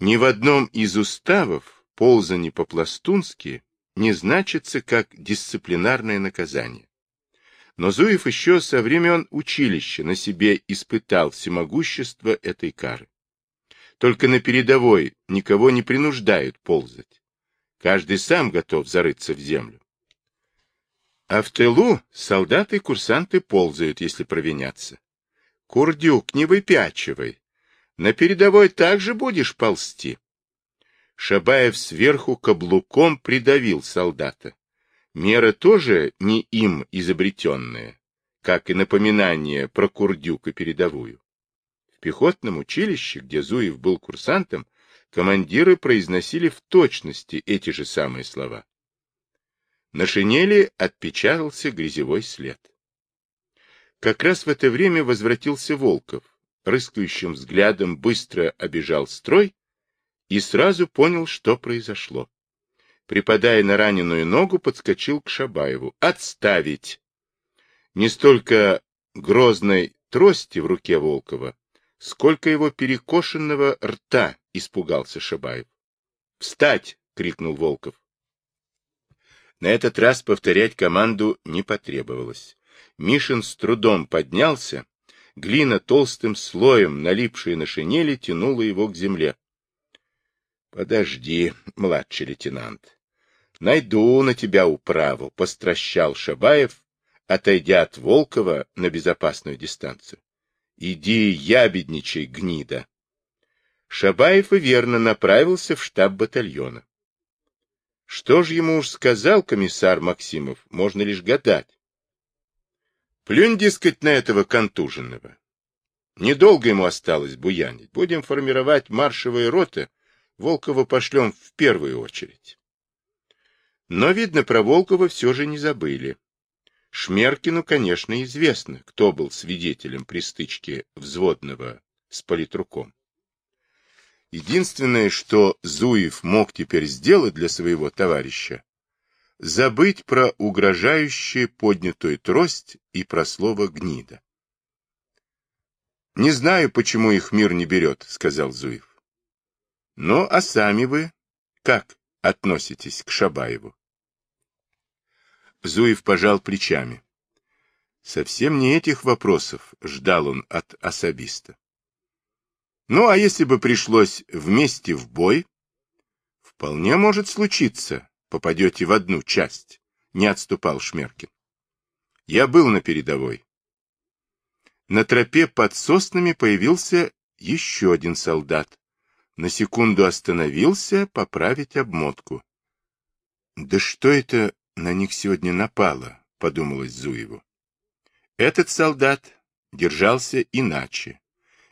Ни в одном из уставов ползание по-пластунски не значится как дисциплинарное наказание. Но Зуев еще со времен училища на себе испытал всемогущество этой кары. Только на передовой никого не принуждают ползать. Каждый сам готов зарыться в землю. А в тылу солдаты и курсанты ползают, если провинятся. Курдюк, не выпячивай. На передовой также будешь ползти. Шабаев сверху каблуком придавил солдата. Мера тоже не им изобретенная, как и напоминание про Курдюка передовую. В пехотном училище, где Зуев был курсантом, командиры произносили в точности эти же самые слова. На шинели отпечатался грязевой след. Как раз в это время возвратился Волков, рыскающим взглядом быстро обежал строй и сразу понял, что произошло. Припадая на раненую ногу, подскочил к Шабаеву. «Отставить!» Не столько грозной трости в руке Волкова, сколько его перекошенного рта испугался Шабаев. «Встать!» — крикнул Волков. На этот раз повторять команду не потребовалось. Мишин с трудом поднялся, глина толстым слоем, налипшая на шинели, тянула его к земле. — Подожди, младший лейтенант. Найду на тебя управу, — постращал Шабаев, отойдя от Волкова на безопасную дистанцию. — Иди, ябедничай, гнида. Шабаев и верно направился в штаб батальона. Что ж ему уж сказал комиссар Максимов, можно лишь гадать. Плюнь, дескать, на этого контуженного. Недолго ему осталось буянить. Будем формировать маршевые роты, Волкова пошлем в первую очередь. Но, видно, про Волкова все же не забыли. Шмеркину, конечно, известно, кто был свидетелем при стычке взводного с политруком. Единственное, что Зуев мог теперь сделать для своего товарища, забыть про угрожающую поднятую трость и про слово «гнида». «Не знаю, почему их мир не берет», — сказал Зуев. Ну, а сами вы как относитесь к Шабаеву? Зуев пожал плечами. Совсем не этих вопросов ждал он от особиста. Ну, а если бы пришлось вместе в бой? Вполне может случиться, попадете в одну часть, не отступал Шмеркин. Я был на передовой. На тропе под соснами появился еще один солдат, на секунду остановился поправить обмотку. «Да что это на них сегодня напало?» — подумалось Зуеву. Этот солдат держался иначе,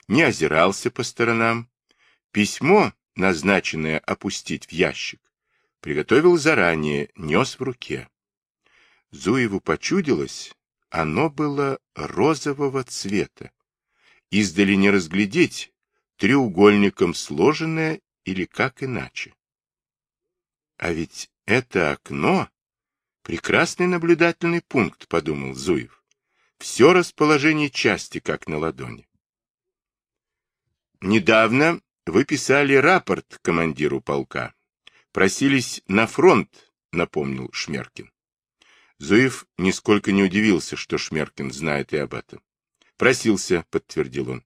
не озирался по сторонам. Письмо, назначенное опустить в ящик, приготовил заранее, нес в руке. Зуеву почудилось, оно было розового цвета. Издали не разглядеть, треугольником сложенное или как иначе. А ведь это окно — прекрасный наблюдательный пункт, подумал Зуев. Все расположение части как на ладони. Недавно вы писали рапорт командиру полка. Просились на фронт, напомнил Шмеркин. Зуев нисколько не удивился, что Шмеркин знает и об этом. Просился, подтвердил он.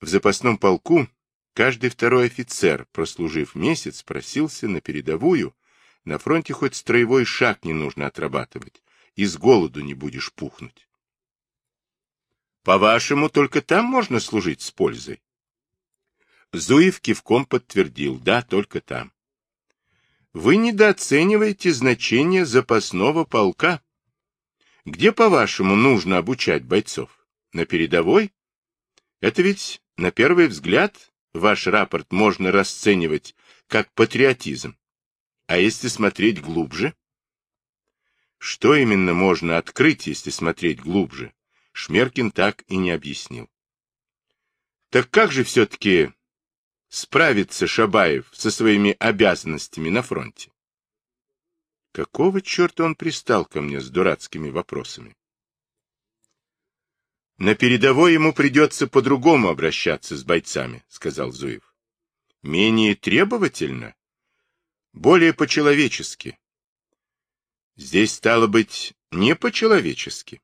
В запасном полку каждый второй офицер, прослужив месяц, просился на передовую. На фронте хоть строевой шаг не нужно отрабатывать, и с голоду не будешь пухнуть. По-вашему, только там можно служить с пользой? Зуев кивком подтвердил, да, только там. Вы недооцениваете значение запасного полка. Где, по-вашему, нужно обучать бойцов? На передовой? Это ведь на первый взгляд ваш рапорт можно расценивать как патриотизм. А если смотреть глубже? Что именно можно открыть, если смотреть глубже? Шмеркин так и не объяснил. Так как же все-таки справится Шабаев со своими обязанностями на фронте? Какого черта он пристал ко мне с дурацкими вопросами? На передовой ему придется по-другому обращаться с бойцами, сказал Зуев. Менее требовательно? Более по-человечески. Здесь стало быть не по-человечески.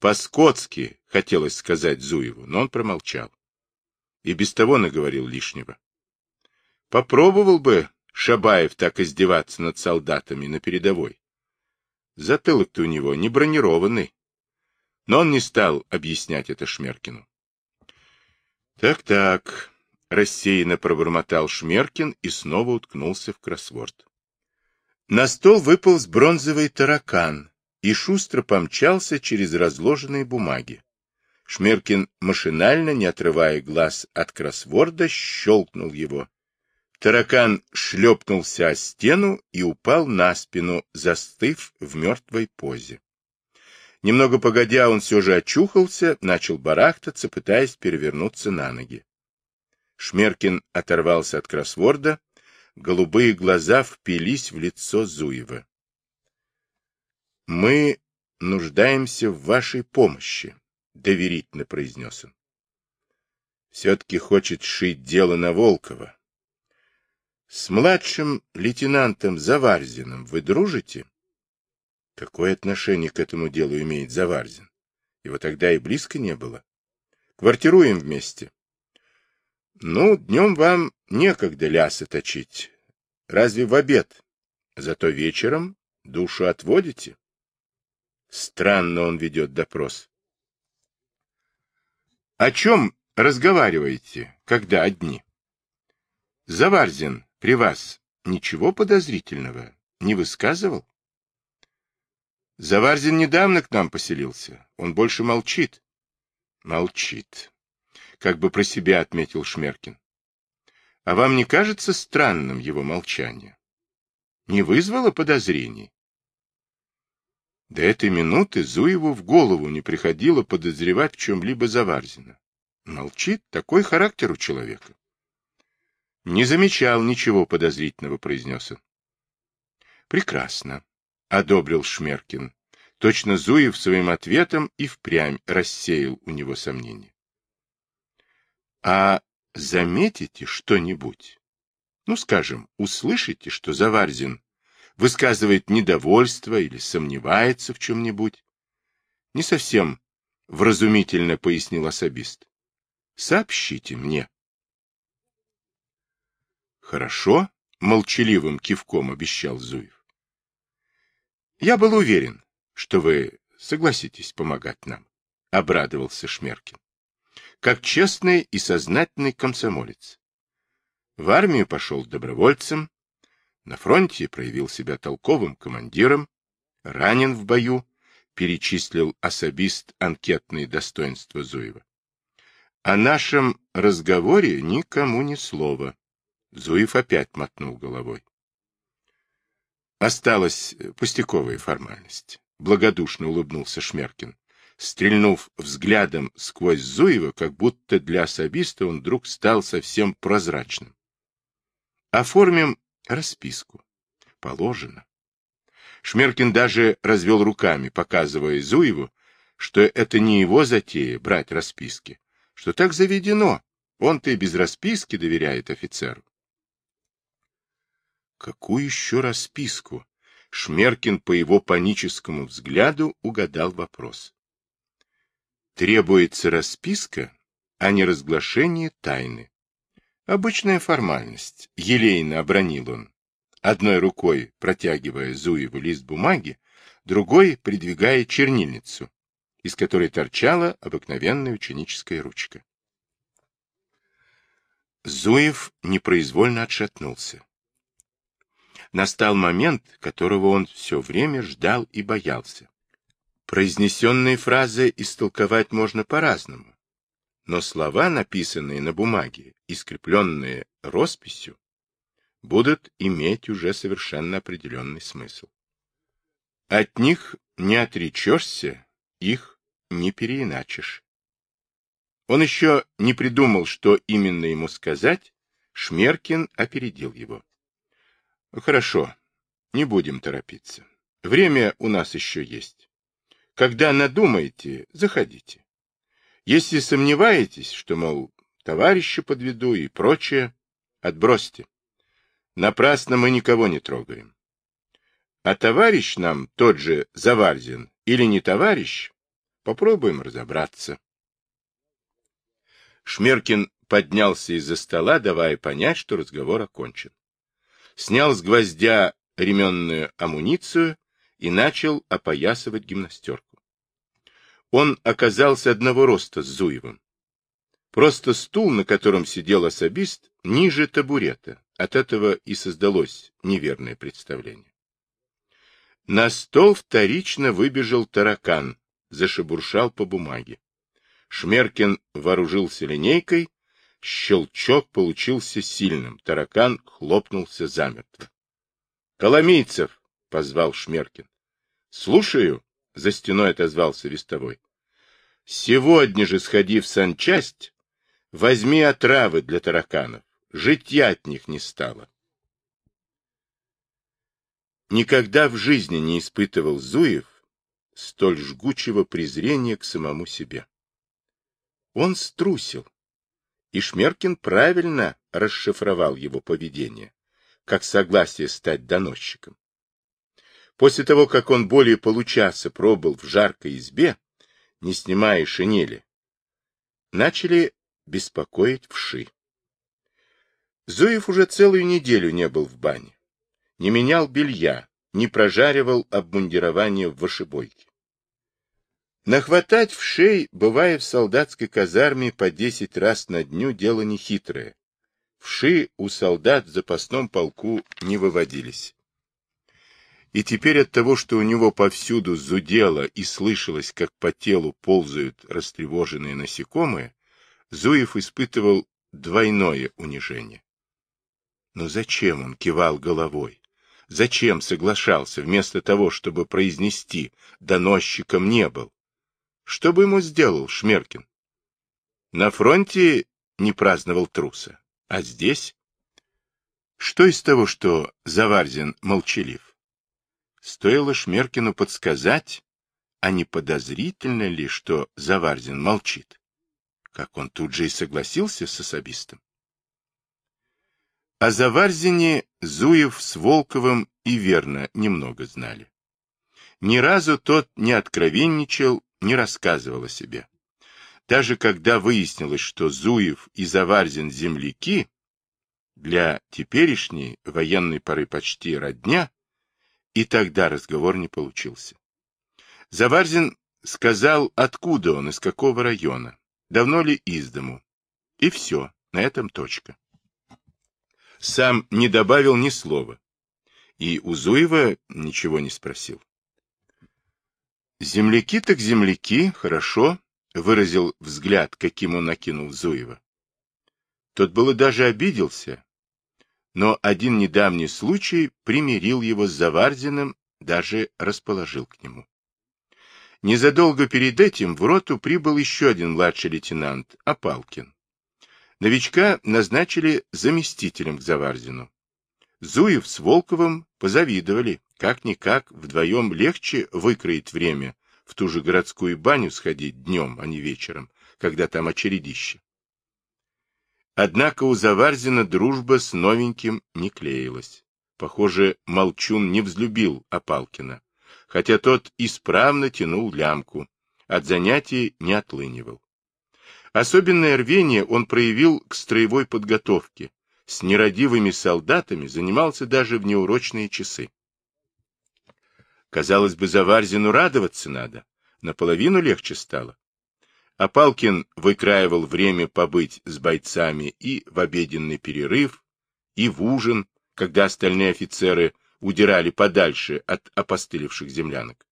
По-скотски, хотелось сказать Зуеву, но он промолчал. И без того наговорил лишнего. Попробовал бы Шабаев так издеваться над солдатами на передовой. Затылок-то у него не бронированный. Но он не стал объяснять это Шмеркину. Так-так, рассеянно пробормотал Шмеркин и снова уткнулся в кроссворд. На стол выполз бронзовый таракан и шустро помчался через разложенные бумаги. Шмеркин машинально, не отрывая глаз от кроссворда, щелкнул его. Таракан шлепнулся о стену и упал на спину, застыв в мертвой позе. Немного погодя, он все же очухался, начал барахтаться, пытаясь перевернуться на ноги. Шмеркин оторвался от кроссворда, голубые глаза впились в лицо Зуева. — Мы нуждаемся в вашей помощи, — доверительно произнес он. — Все-таки хочет шить дело на Волкова. — С младшим лейтенантом Заварзиным вы дружите? Какое отношение к этому делу имеет Заварзин? Его тогда и близко не было. Квартируем вместе. Ну, днем вам некогда лясы точить. Разве в обед? Зато вечером душу отводите. Странно он ведет допрос. О чем разговариваете, когда одни? Заварзин при вас ничего подозрительного не высказывал? Заварзин недавно к нам поселился. Он больше молчит. Молчит. Как бы про себя отметил Шмеркин. А вам не кажется странным его молчание? Не вызвало подозрений? До этой минуты Зуеву в голову не приходило подозревать в чем-либо Заварзина. Молчит, такой характер у человека. Не замечал ничего подозрительного, произнес он. Прекрасно одобрил Шмеркин. Точно Зуев своим ответом и впрямь рассеял у него сомнения. А заметите что-нибудь? Ну, скажем, услышите, что Заварзин высказывает недовольство или сомневается в чем-нибудь? Не совсем вразумительно пояснил особист. Сообщите мне. Хорошо, молчаливым кивком обещал Зуев. Я был уверен, что вы согласитесь помогать нам, — обрадовался Шмеркин. Как честный и сознательный комсомолец. В армию пошел добровольцем, на фронте проявил себя толковым командиром, ранен в бою, перечислил особист анкетные достоинства Зуева. О нашем разговоре никому ни слова. Зуев опять мотнул головой. Осталась пустяковая формальность. Благодушно улыбнулся Шмеркин, стрельнув взглядом сквозь Зуева, как будто для особиста он вдруг стал совсем прозрачным. Оформим расписку. Положено. Шмеркин даже развел руками, показывая Зуеву, что это не его затея брать расписки, что так заведено. Он-то и без расписки доверяет офицеру. Какую еще расписку? Шмеркин по его паническому взгляду угадал вопрос. Требуется расписка, а не разглашение тайны. Обычная формальность, елейно обронил он, одной рукой протягивая Зуеву лист бумаги, другой придвигая чернильницу, из которой торчала обыкновенная ученическая ручка. Зуев непроизвольно отшатнулся настал момент, которого он все время ждал и боялся. Произнесенные фразы истолковать можно по-разному, но слова, написанные на бумаге и скрепленные росписью, будут иметь уже совершенно определенный смысл. От них не отречешься, их не переиначишь. Он еще не придумал, что именно ему сказать, Шмеркин опередил его. Хорошо, не будем торопиться. Время у нас еще есть. Когда надумаете, заходите. Если сомневаетесь, что, мол, товарища подведу и прочее, отбросьте. Напрасно мы никого не трогаем. А товарищ нам тот же Заварзин или не товарищ, попробуем разобраться. Шмеркин поднялся из-за стола, давая понять, что разговор окончен. Снял с гвоздя ременную амуницию и начал опоясывать гимнастерку. Он оказался одного роста с Зуевым. Просто стул, на котором сидел особист, ниже табурета. От этого и создалось неверное представление. На стол вторично выбежал таракан, зашебуршал по бумаге. Шмеркин вооружился линейкой, щелчок получился сильным, таракан хлопнулся замертво. — Коломийцев! — позвал Шмеркин. — Слушаю, — за стеной отозвался вестовой. — Сегодня же сходи в санчасть, возьми отравы для тараканов, житья от них не стало. Никогда в жизни не испытывал Зуев столь жгучего презрения к самому себе. Он струсил, и Шмеркин правильно расшифровал его поведение, как согласие стать доносчиком. После того, как он более получаса пробыл в жаркой избе, не снимая шинели, начали беспокоить вши. Зуев уже целую неделю не был в бане, не менял белья, не прожаривал обмундирование в вышибойке. Нахватать в шей, бывая в солдатской казарме по десять раз на дню, дело нехитрое. Вши у солдат в запасном полку не выводились. И теперь от того, что у него повсюду зудело и слышалось, как по телу ползают растревоженные насекомые, Зуев испытывал двойное унижение. Но зачем он кивал головой? Зачем соглашался, вместо того, чтобы произнести «доносчиком не был»? Что бы ему сделал Шмеркин? На фронте не праздновал труса, а здесь? Что из того, что Заварзин молчалив? Стоило Шмеркину подсказать, а не подозрительно ли, что Заварзин молчит? Как он тут же и согласился с особистом. О Заварзине Зуев с Волковым и верно немного знали. Ни разу тот не откровенничал не рассказывал о себе. Даже когда выяснилось, что Зуев и Заварзин земляки, для теперешней военной поры почти родня, и тогда разговор не получился. Заварзин сказал, откуда он, из какого района, давно ли из дому. И все, на этом точка. Сам не добавил ни слова. И у Зуева ничего не спросил. Земляки так земляки, хорошо, выразил взгляд, каким он накинул Зуева. Тот было даже обиделся, но один недавний случай примирил его с Заварзиным, даже расположил к нему. Незадолго перед этим в роту прибыл еще один младший лейтенант, Апалкин. Новичка назначили заместителем к Заварзину. Зуев с Волковым позавидовали, как-никак вдвоем легче выкроить время в ту же городскую баню сходить днем, а не вечером, когда там очередище. Однако у Заварзина дружба с новеньким не клеилась. Похоже, Молчун не взлюбил Опалкина, хотя тот исправно тянул лямку, от занятий не отлынивал. Особенное рвение он проявил к строевой подготовке, с нерадивыми солдатами занимался даже в неурочные часы. Казалось бы, Заварзину радоваться надо. Наполовину легче стало. А Палкин выкраивал время побыть с бойцами и в обеденный перерыв, и в ужин, когда остальные офицеры удирали подальше от опостылевших землянок.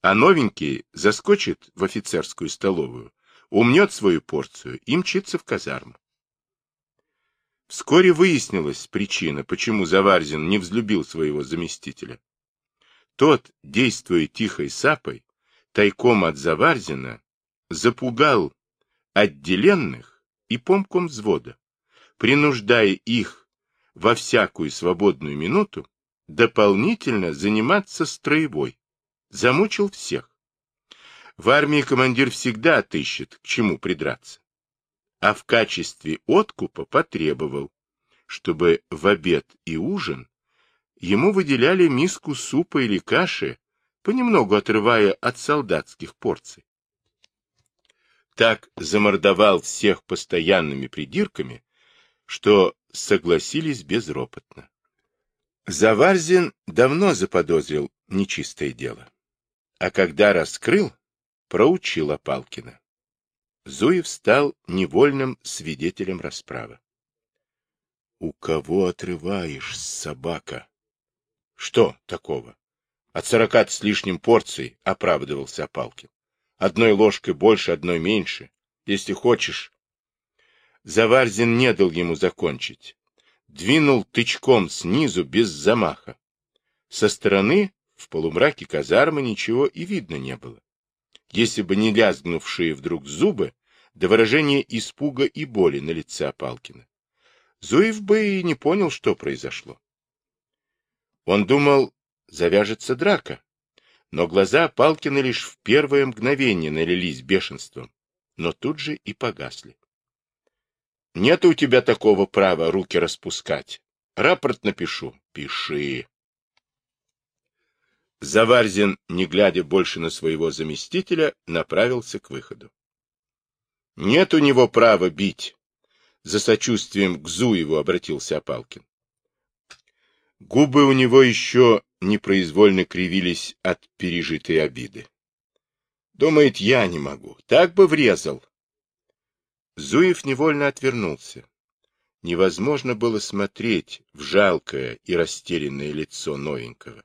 А новенький заскочит в офицерскую столовую, умнет свою порцию и мчится в казарму. Вскоре выяснилась причина, почему Заварзин не взлюбил своего заместителя. Тот, действуя тихой сапой, тайком от Заварзина, запугал отделенных и помком взвода, принуждая их во всякую свободную минуту дополнительно заниматься строевой. Замучил всех. В армии командир всегда отыщет, к чему придраться. А в качестве откупа потребовал, чтобы в обед и ужин ему выделяли миску супа или каши, понемногу отрывая от солдатских порций. Так замордовал всех постоянными придирками, что согласились безропотно. Заварзин давно заподозрил нечистое дело, а когда раскрыл, проучил Опалкина. Зуев стал невольным свидетелем расправы. — У кого отрываешь, собака? — Что такого? От сорока с лишним порций, — оправдывался Опалкин. — Одной ложкой больше, одной меньше. Если хочешь. Заварзин не дал ему закончить. Двинул тычком снизу без замаха. Со стороны, в полумраке казармы, ничего и видно не было. Если бы не лязгнувшие вдруг зубы, до выражения испуга и боли на лице Апалкина. Зуев бы и не понял, что произошло. Он думал, завяжется драка, но глаза Палкина лишь в первое мгновение налились бешенством, но тут же и погасли. — Нет у тебя такого права руки распускать. Рапорт напишу. Пиши. Заварзин, не глядя больше на своего заместителя, направился к выходу. Нет у него права бить. За сочувствием к Зуеву обратился Опалкин. Губы у него еще непроизвольно кривились от пережитой обиды. Думает, я не могу. Так бы врезал. Зуев невольно отвернулся. Невозможно было смотреть в жалкое и растерянное лицо новенького.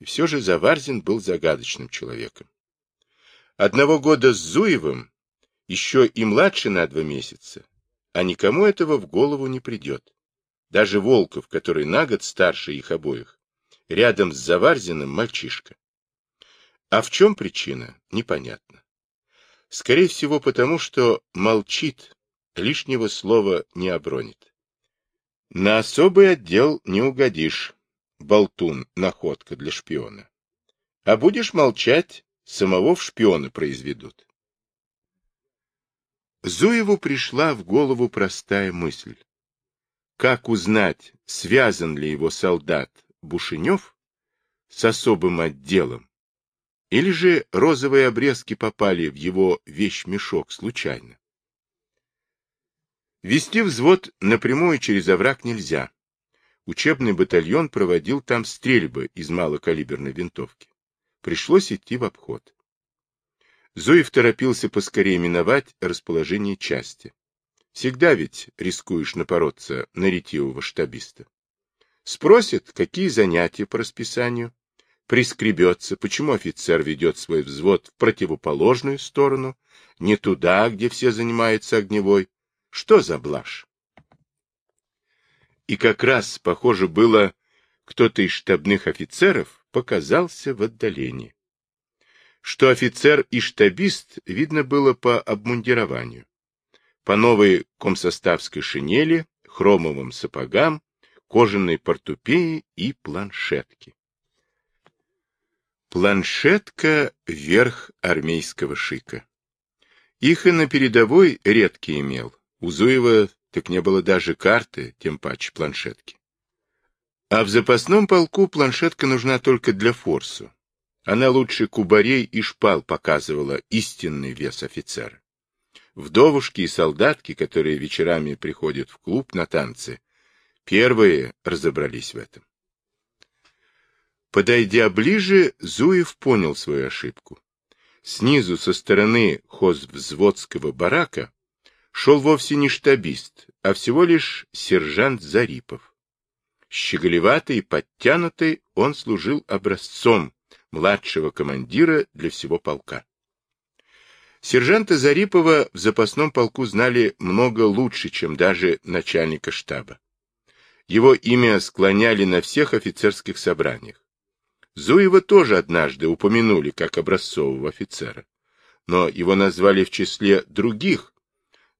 И все же Заварзин был загадочным человеком. Одного года с Зуевым еще и младше на два месяца, а никому этого в голову не придет. Даже Волков, который на год старше их обоих, рядом с Заварзиным мальчишка. А в чем причина, непонятно. Скорее всего, потому что молчит, лишнего слова не обронит. На особый отдел не угодишь, болтун, находка для шпиона. А будешь молчать, самого в шпиона произведут. Зуеву пришла в голову простая мысль. Как узнать, связан ли его солдат Бушенев с особым отделом, или же розовые обрезки попали в его вещмешок случайно? Вести взвод напрямую через овраг нельзя. Учебный батальон проводил там стрельбы из малокалиберной винтовки. Пришлось идти в обход. Зуев торопился поскорее миновать расположение части. Всегда ведь рискуешь напороться на ретивого штабиста. Спросит, какие занятия по расписанию, прискребется, почему офицер ведет свой взвод в противоположную сторону, не туда, где все занимаются огневой. Что за блажь? И как раз, похоже было, кто-то из штабных офицеров показался в отдалении что офицер и штабист видно было по обмундированию. По новой комсоставской шинели, хромовым сапогам, кожаной портупеи и планшетке. Планшетка — верх армейского шика. Их и на передовой редкий имел. У Зуева так не было даже карты, тем паче планшетки. А в запасном полку планшетка нужна только для форсу. Она лучше кубарей и шпал показывала истинный вес офицера. Вдовушки и солдатки, которые вечерами приходят в клуб на танцы, первые разобрались в этом. Подойдя ближе, Зуев понял свою ошибку. Снизу, со стороны хозвзводского барака, шел вовсе не штабист, а всего лишь сержант Зарипов. Щеголеватый и подтянутый, он служил образцом младшего командира для всего полка. Сержанта Зарипова в запасном полку знали много лучше, чем даже начальника штаба. Его имя склоняли на всех офицерских собраниях. Зуева тоже однажды упомянули как образцового офицера, но его назвали в числе других,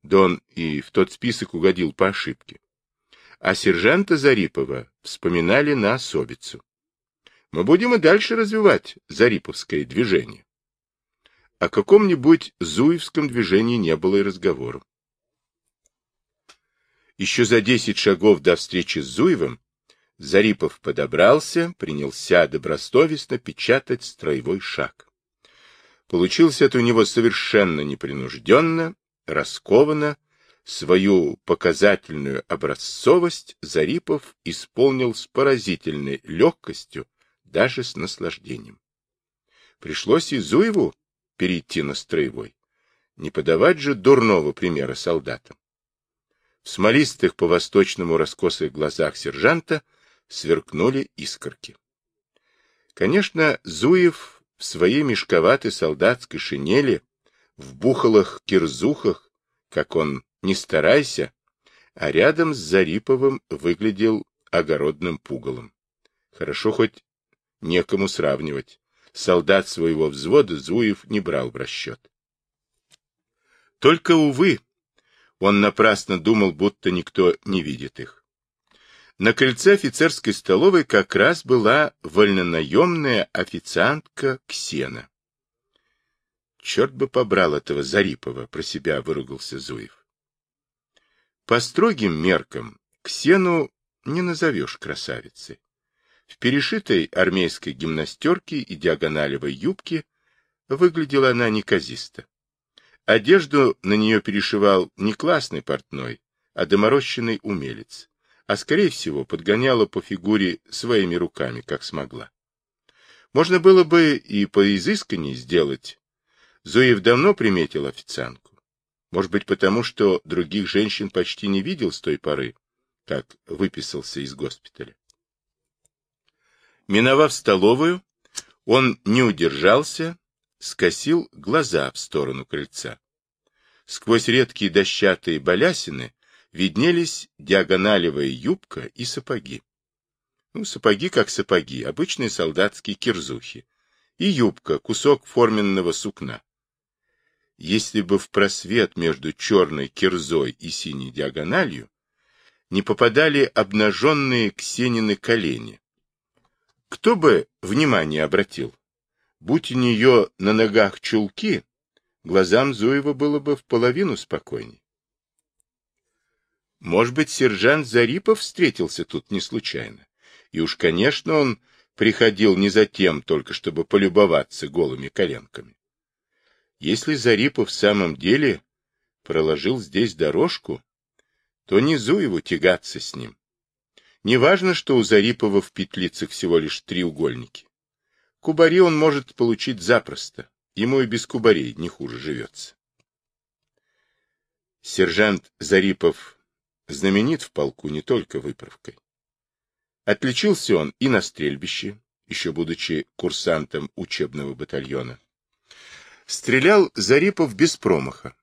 да он и в тот список угодил по ошибке. А сержанта Зарипова вспоминали на особицу мы будем и дальше развивать Зариповское движение. О каком-нибудь Зуевском движении не было и разговору. Еще за десять шагов до встречи с Зуевым Зарипов подобрался, принялся добросовестно печатать строевой шаг. Получилось это у него совершенно непринужденно, раскованно, свою показательную образцовость Зарипов исполнил с поразительной легкостью, даже с наслаждением. Пришлось и Зуеву перейти на строевой. Не подавать же дурного примера солдатам. В смолистых по-восточному раскосых глазах сержанта сверкнули искорки. Конечно, Зуев в своей мешковатой солдатской шинели, в бухалах-кирзухах, как он не старайся, а рядом с Зариповым выглядел огородным пугалом. Хорошо хоть некому сравнивать. Солдат своего взвода Зуев не брал в расчет. Только, увы, он напрасно думал, будто никто не видит их. На крыльце офицерской столовой как раз была вольнонаемная официантка Ксена. Черт бы побрал этого Зарипова, про себя выругался Зуев. По строгим меркам Ксену не назовешь красавицей. В перешитой армейской гимнастерке и диагоналевой юбке выглядела она неказисто. Одежду на нее перешивал не классный портной, а доморощенный умелец а, скорее всего, подгоняла по фигуре своими руками, как смогла. Можно было бы и поизысканней сделать. Зуев давно приметил официантку. Может быть, потому что других женщин почти не видел с той поры, как выписался из госпиталя. Миновав столовую, он не удержался, скосил глаза в сторону крыльца. Сквозь редкие дощатые балясины виднелись диагоналевая юбка и сапоги. Ну, сапоги как сапоги, обычные солдатские кирзухи. И юбка, кусок форменного сукна. Если бы в просвет между черной кирзой и синей диагональю не попадали обнаженные Ксенины колени, кто бы внимание обратил? Будь у нее на ногах чулки, глазам Зуева было бы в половину спокойней. Может быть, сержант Зарипов встретился тут не случайно. И уж, конечно, он приходил не за тем, только чтобы полюбоваться голыми коленками. Если Зарипов в самом деле проложил здесь дорожку, то не Зуеву тягаться с ним. Неважно, что у Зарипова в петлицах всего лишь треугольники. Кубари он может получить запросто. Ему и без кубарей не хуже живется. Сержант Зарипов знаменит в полку не только выправкой. Отличился он и на стрельбище, еще будучи курсантом учебного батальона. Стрелял Зарипов без промаха.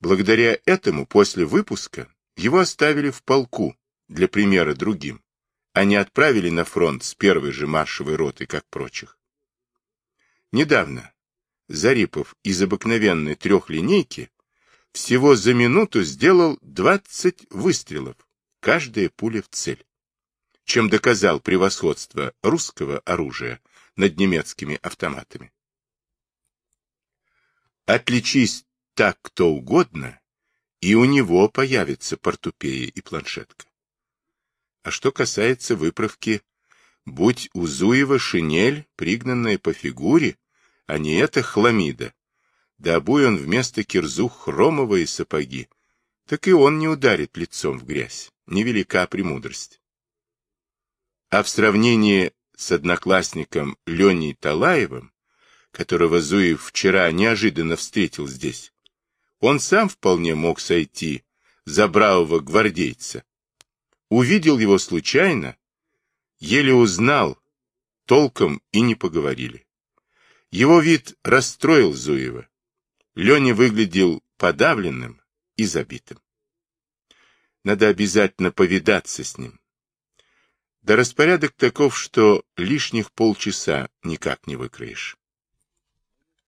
Благодаря этому после выпуска его оставили в полку для примера другим, не отправили на фронт с первой же маршевой роты, как прочих. Недавно Зарипов из обыкновенной трехлинейки всего за минуту сделал 20 выстрелов, каждая пуля в цель, чем доказал превосходство русского оружия над немецкими автоматами. Отличись так кто угодно, и у него появится портупея и планшетка. А что касается выправки, будь у Зуева шинель, пригнанная по фигуре, а не эта хламида, да обуй он вместо кирзух хромовые сапоги, так и он не ударит лицом в грязь. Невелика премудрость. А в сравнении с одноклассником Леней Талаевым, которого Зуев вчера неожиданно встретил здесь, он сам вполне мог сойти за бравого гвардейца. Увидел его случайно, еле узнал, толком и не поговорили. Его вид расстроил Зуева. Леня выглядел подавленным и забитым. Надо обязательно повидаться с ним. Да распорядок таков, что лишних полчаса никак не выкроешь.